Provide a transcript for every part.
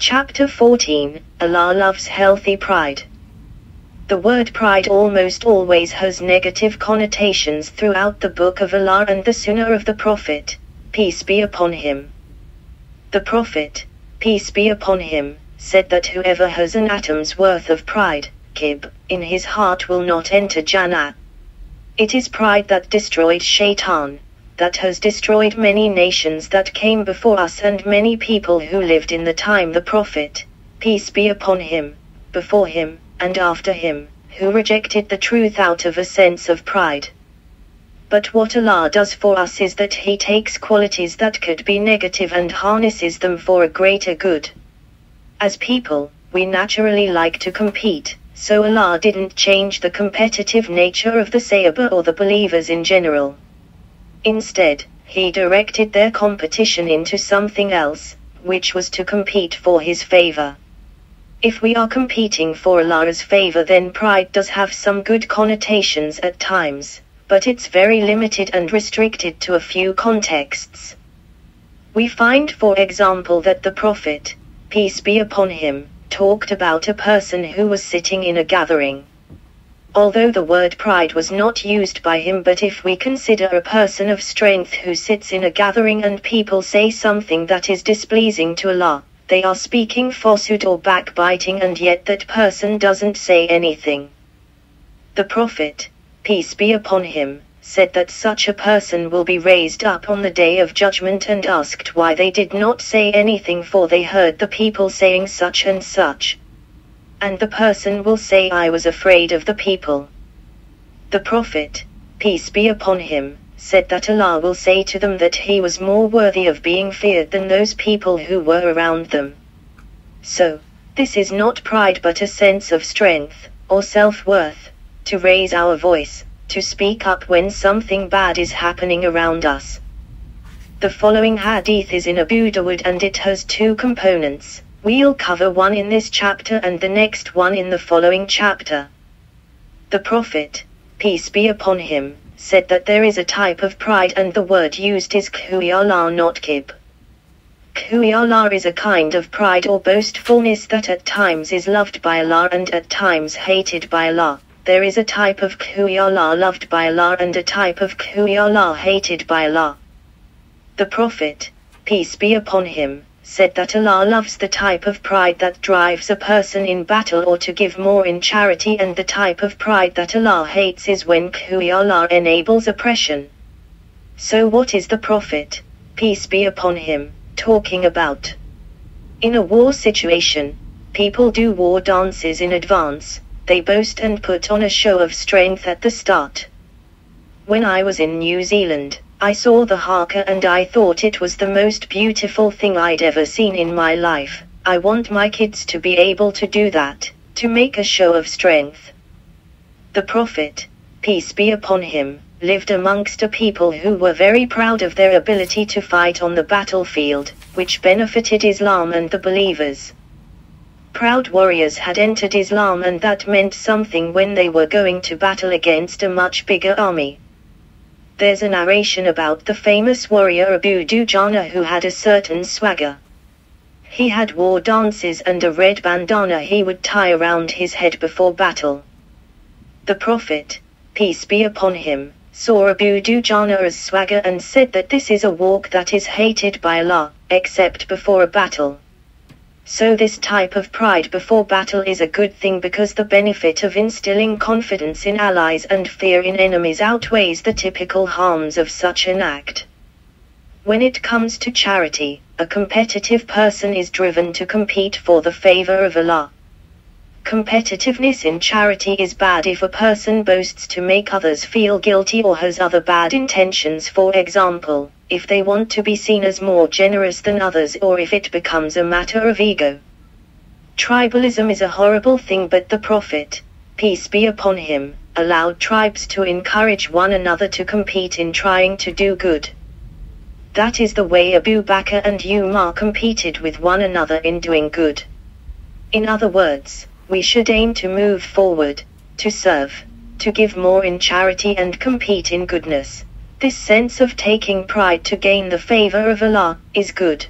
Chapter 14 Allah loves healthy pride. The word pride almost always has negative connotations throughout the Book of Allah and the Sunnah of the Prophet, peace be upon him. The Prophet, peace be upon him, said that whoever has an atom's worth of pride, kibr, in his heart will not enter Jannah. It is pride that destroyed Shaitan, that has destroyed many nations that came before us and many people who lived in the time the Prophet, peace be upon him, before him, and after him, who rejected the truth out of a sense of pride. But what Allah does for us is that He takes qualities that could be negative and harnesses them for a greater good. As people, we naturally like to compete, so Allah didn't change the competitive nature of the Sahaba or the believers in general. Instead, he directed their competition into something else, which was to compete for his favor. If we are competing for Allah's favor, then pride does have some good connotations at times, but it's very limited and restricted to a few contexts. We find, for example, that the Prophet, peace be upon him, talked about a person who was sitting in a gathering although the word pride was not used by him but if we consider a person of strength who sits in a gathering and people say something that is displeasing to Allah, they are speaking falsehood or backbiting and yet that person doesn't say anything. The Prophet, peace be upon him, said that such a person will be raised up on the day of judgment and asked why they did not say anything for they heard the people saying such and such and the person will say I was afraid of the people. The Prophet, peace be upon him, said that Allah will say to them that he was more worthy of being feared than those people who were around them. So, this is not pride but a sense of strength, or self-worth, to raise our voice, to speak up when something bad is happening around us. The following hadith is in Abu Dawud and it has two components. We'll cover one in this chapter and the next one in the following chapter. The Prophet, peace be upon him, said that there is a type of pride and the word used is khuyala not kibr. Khuyala is a kind of pride or boastfulness that at times is loved by Allah and at times hated by Allah. There is a type of khuyala loved by Allah and a type of khuyala hated by Allah. The Prophet, peace be upon him, said that Allah loves the type of pride that drives a person in battle or to give more in charity and the type of pride that Allah hates is when Allah enables oppression. So what is the Prophet, peace be upon him, talking about? In a war situation, people do war dances in advance, they boast and put on a show of strength at the start. When I was in New Zealand, I saw the haka and I thought it was the most beautiful thing I'd ever seen in my life. I want my kids to be able to do that, to make a show of strength. The Prophet, peace be upon him, lived amongst a people who were very proud of their ability to fight on the battlefield, which benefited Islam and the believers. Proud warriors had entered Islam and that meant something when they were going to battle against a much bigger army there's a narration about the famous warrior Abu Dujana who had a certain swagger. He had war dances and a red bandana he would tie around his head before battle. The Prophet, peace be upon him, saw Abu Dujana's swagger and said that this is a walk that is hated by Allah, except before a battle. So this type of pride before battle is a good thing because the benefit of instilling confidence in allies and fear in enemies outweighs the typical harms of such an act. When it comes to charity, a competitive person is driven to compete for the favor of Allah. Competitiveness in charity is bad if a person boasts to make others feel guilty or has other bad intentions for example, if they want to be seen as more generous than others or if it becomes a matter of ego. Tribalism is a horrible thing but the Prophet, peace be upon him, allowed tribes to encourage one another to compete in trying to do good. That is the way Abu Bakr and Umar competed with one another in doing good. In other words, we should aim to move forward, to serve, to give more in charity and compete in goodness. This sense of taking pride to gain the favor of Allah is good.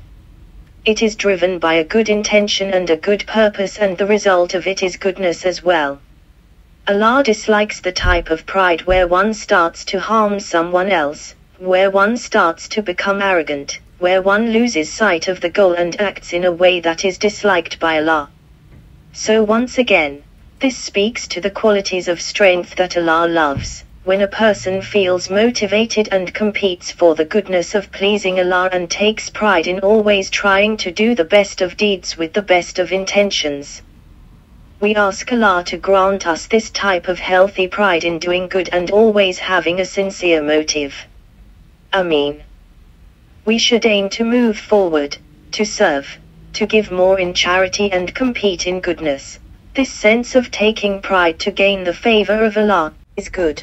It is driven by a good intention and a good purpose and the result of it is goodness as well. Allah dislikes the type of pride where one starts to harm someone else, where one starts to become arrogant, where one loses sight of the goal and acts in a way that is disliked by Allah. So once again, this speaks to the qualities of strength that Allah loves. When a person feels motivated and competes for the goodness of pleasing Allah and takes pride in always trying to do the best of deeds with the best of intentions. We ask Allah to grant us this type of healthy pride in doing good and always having a sincere motive. Ameen. We should aim to move forward, to serve, to give more in charity and compete in goodness. This sense of taking pride to gain the favor of Allah is good.